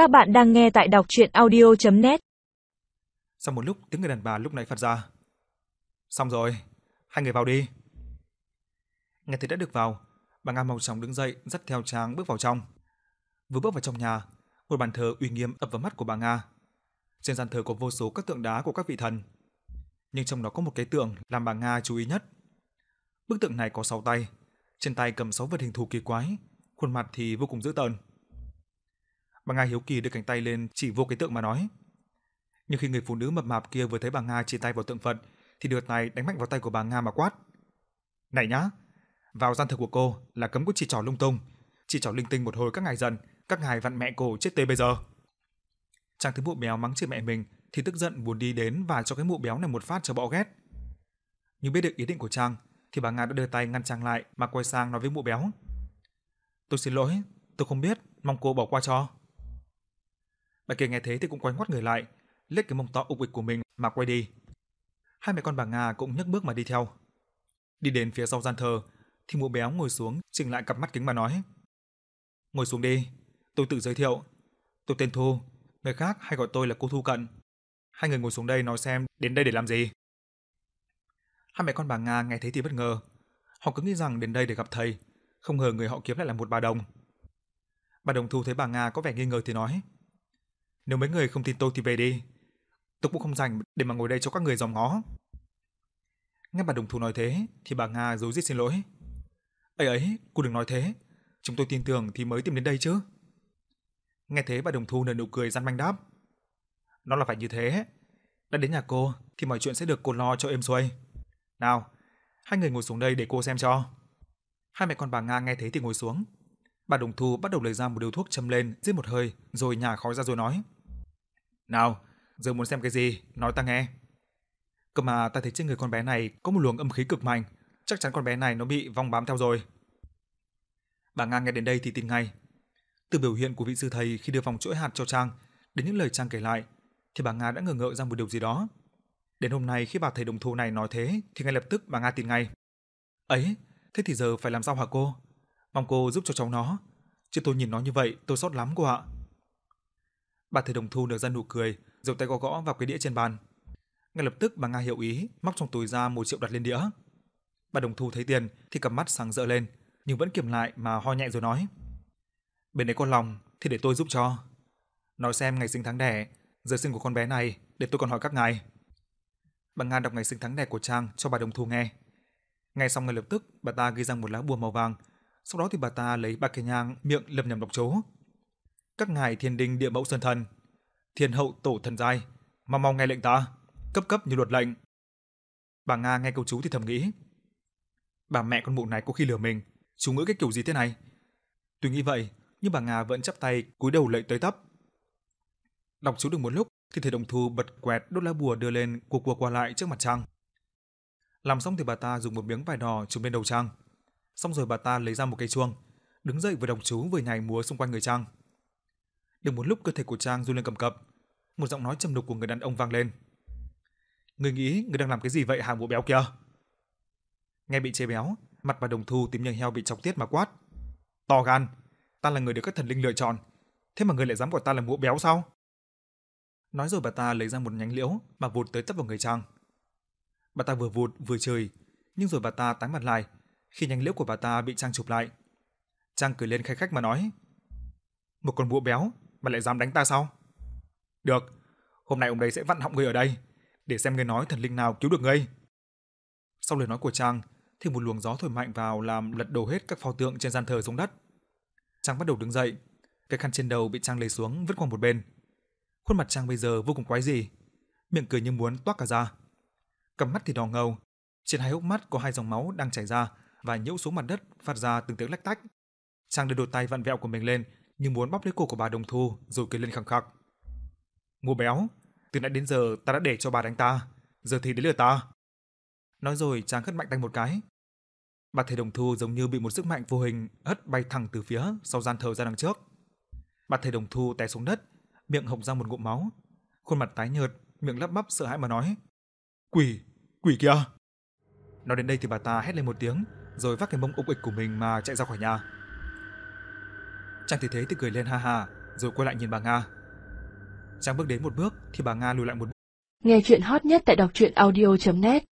Các bạn đang nghe tại đọc chuyện audio.net Sau một lúc tiếng người đàn bà lúc nãy phát ra. Xong rồi, hai người vào đi. Nghe thấy đã được vào, bà Nga màu chóng đứng dậy dắt theo Trang bước vào trong. Vừa bước vào trong nhà, một bàn thờ uy nghiêm ập vào mắt của bà Nga. Trên gian thờ có vô số các tượng đá của các vị thần. Nhưng trong đó có một cái tượng làm bà Nga chú ý nhất. Bức tượng này có 6 tay, trên tay cầm 6 vật hình thù kỳ quái, khuôn mặt thì vô cùng dữ tợn. Bà Nga hiếu kỳ đưa cánh tay lên chỉ vô cái tượng mà nói. Nhưng khi người phụ nữ mập mạp kia vừa thấy bà Nga chỉ tay vào tượng Phật thì đợt này đánh mạnh vào tay của bà Nga mà quát. "Này nhá, vào gian thờ của cô là cấm có chỉ trò lung tung, chỉ trò linh tinh một hồi các ngài dần, các ngài vặn mẹ cô chết tê bây giờ." chàng thấy mụ béo mắng chửi mẹ mình thì tức giận buồn đi đến và cho cái mụ béo này một phát cho bọ ghét. Nhưng biết được ý định của Trang thì bà Nga đã đưa tay ngăn Trang lại mà quay sang nói với mụ béo. "Tôi xin lỗi, tôi không biết, mong cô bỏ qua cho." Bà kia nghe thế thì cũng quay ngoắt người lại, lết cái mông to ục ịch của mình mà quay đi. Hai mẹ con bà Nga cũng nhấc bước mà đi theo. Đi đến phía sau gian thờ, thì mụ béo ngồi xuống, chỉnh lại cặp mắt kính mà nói: "Ngồi xuống đi, tôi tự giới thiệu. Tôi tên Thu, người khác hay gọi tôi là cô Thu Cận. Hai người ngồi xuống đây nói xem đến đây để làm gì?" Hai mẹ con bà Nga nghe thấy thì bất ngờ. Họ cứ nghĩ rằng đến đây để gặp thầy, không ngờ người họ kiếm lại là một bà đồng. Bà đồng Thu thấy bà Nga có vẻ nghi ngờ thì nói: nếu mấy người không tin tôi thì về đi. Tôi cũng không rảnh để mà ngồi đây cho các người dòm ngó. Nghe bà đồng thu nói thế thì bà Nga rối rít xin lỗi. Ấy ấy, cô đừng nói thế. Chúng tôi tin tưởng thì mới tìm đến đây chứ. Nghe thế bà đồng thu nở nụ cười gian manh đáp. Nó là phải như thế. Đã đến nhà cô thì mọi chuyện sẽ được cô lo cho êm xuôi. Nào, hai người ngồi xuống đây để cô xem cho. Hai mẹ con bà Nga nghe thế thì ngồi xuống. Bà đồng thu bắt đầu lấy ra một điếu thuốc châm lên, giết một hơi, rồi nhả khói ra rồi nói. Nào, giờ muốn xem cái gì, nói ta nghe. Cơ mà ta thấy trên người con bé này có một luồng âm khí cực mạnh, chắc chắn con bé này nó bị vong bám theo rồi. Bà Nga nghe đến đây thì tin ngay. Từ biểu hiện của vị sư thầy khi đưa vòng chuỗi hạt cho Trang, đến những lời Trang kể lại, thì bà Nga đã ngờ ngợ ra một điều gì đó. Đến hôm nay khi bà thầy đồng thu này nói thế thì ngay lập tức bà Nga tin ngay. Ấy, thế thì giờ phải làm sao hả cô? Mong cô giúp cho cháu nó, chứ tôi nhìn nó như vậy tôi sót lắm cô ạ. Bà thầy đồng thu nở ra nụ cười, giơ tay gõ gõ vào cái đĩa trên bàn. Ngay lập tức bà Nga hiểu ý, móc trong túi ra một triệu đặt lên đĩa. Bà đồng thu thấy tiền thì cặp mắt sáng rỡ lên, nhưng vẫn kiềm lại mà ho nhẹ rồi nói: "Bên đấy có lòng thì để tôi giúp cho. Nói xem ngày sinh tháng đẻ, giờ sinh của con bé này để tôi còn hỏi các ngài." Bà Nga đọc ngày sinh tháng đẻ của Trang cho bà đồng thu nghe. Ngay xong ngay lập tức, bà ta ghi ra một lá bùa màu vàng, sau đó thì bà ta lấy ba cây nhang miệng lầm nhầm đọc chú các ngài thiên đình địa mẫu sơn thần, thiên hậu tổ thần giai, mà mau nghe lệnh ta, cấp cấp như luật lệnh. Bà Nga nghe câu chú thì thầm nghĩ, bà mẹ con mụ này có khi lừa mình, chú ngữ cái kiểu gì thế này? Tuy nghĩ vậy, nhưng bà Nga vẫn chắp tay cúi đầu lạy tới tấp. Đọc chú được một lúc thì thầy đồng thu bật quẹt đốt lá bùa đưa lên cuộc cuộc qua lại trước mặt Trang. Làm xong thì bà ta dùng một miếng vải đỏ trùm lên đầu Trang. Xong rồi bà ta lấy ra một cây chuông, đứng dậy vừa đồng chú vừa nhảy múa xung quanh người Trang. Được một lúc cơ thể của Trang run lên cầm cập, một giọng nói trầm đục của người đàn ông vang lên. Người nghĩ người đang làm cái gì vậy hàng bộ béo kia? Nghe bị chế béo, mặt bà đồng thu tím nhờ heo bị chọc tiết mà quát. To gan, ta là người được các thần linh lựa chọn, thế mà người lại dám gọi ta là mụ béo sao? Nói rồi bà ta lấy ra một nhánh liễu mà vụt tới tấp vào người Trang. Bà ta vừa vụt vừa chửi, nhưng rồi bà ta tái mặt lại khi nhánh liễu của bà ta bị Trang chụp lại. Trang cười lên khai khách mà nói: "Một con búa béo, mà lại dám đánh ta sao? Được, hôm nay ông đấy sẽ vặn họng ngươi ở đây, để xem ngươi nói thần linh nào cứu được ngươi. Sau lời nói của Trang, thì một luồng gió thổi mạnh vào làm lật đổ hết các pho tượng trên gian thờ xuống đất. Trang bắt đầu đứng dậy, cái khăn trên đầu bị Trang lấy xuống vứt qua một bên. Khuôn mặt Trang bây giờ vô cùng quái dị, miệng cười như muốn toát cả ra. Cặp mắt thì đỏ ngầu, trên hai hốc mắt có hai dòng máu đang chảy ra và nhũ xuống mặt đất phát ra từng tiếng lách tách. Trang đưa đôi tay vặn vẹo của mình lên nhưng muốn bóp lấy cổ của bà Đồng Thu rồi kêu lên khẳng khặc. Mua béo, từ nãy đến giờ ta đã để cho bà đánh ta, giờ thì đến lượt ta. Nói rồi chàng hất mạnh tay một cái. Bà thầy Đồng Thu giống như bị một sức mạnh vô hình hất bay thẳng từ phía sau gian thờ ra đằng trước. Bà thầy Đồng Thu té xuống đất, miệng hộc ra một ngụm máu, khuôn mặt tái nhợt, miệng lắp bắp sợ hãi mà nói: "Quỷ, quỷ kìa. Nói đến đây thì bà ta hét lên một tiếng, rồi vác cái mông ục ịch của mình mà chạy ra khỏi nhà. Trang thấy thế thì cười lên ha ha, rồi quay lại nhìn bà Nga. Trang bước đến một bước thì bà Nga lùi lại một bước. Nghe chuyện hot nhất tại đọc truyện audio.net